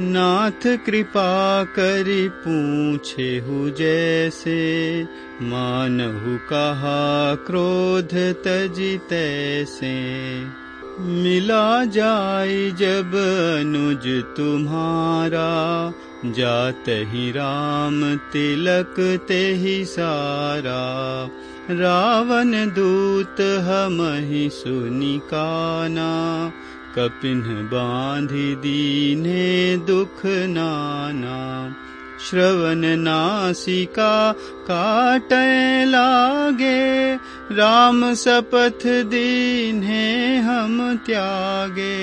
नाथ कृपा करि पूछे हु जैसे मानहु कहा क्रोध तजि तैसे। मिला जाय जब अनुज तुम्हारा जात ही राम तिलक ते ही सारा। रावण दूत हम ही सुनिकाना कपिन बांधि दीने दुख नाना श्रवण नासिका काट लागे राम सपथ दीने हम त्यागे।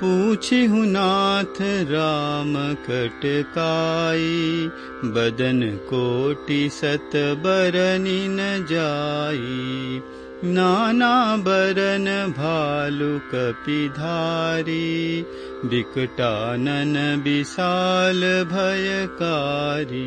पूछि नाथ राम कटकाई बदन कोटि सत बरनी न जाई नाना बरन भालु कपिधारी विकटानन विशाल भयकारी।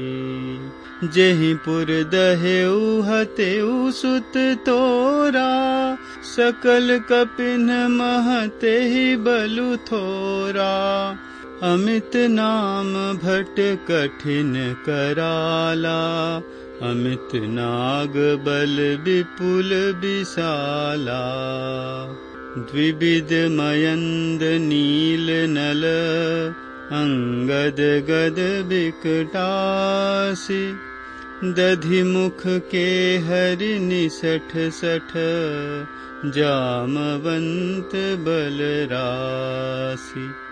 जहिपुर दहेउ हतेउ सुत तोरा सकल कपिन महते ही बलु थोरा। अमित नाम भट कठिन कराला अमित नाग बल विपुल विशाला। द्विविध मयन्द नील नल अङ्गद गद विकटासि। दधिमुख के हरि निसठ सठ जामवन्त बलरासि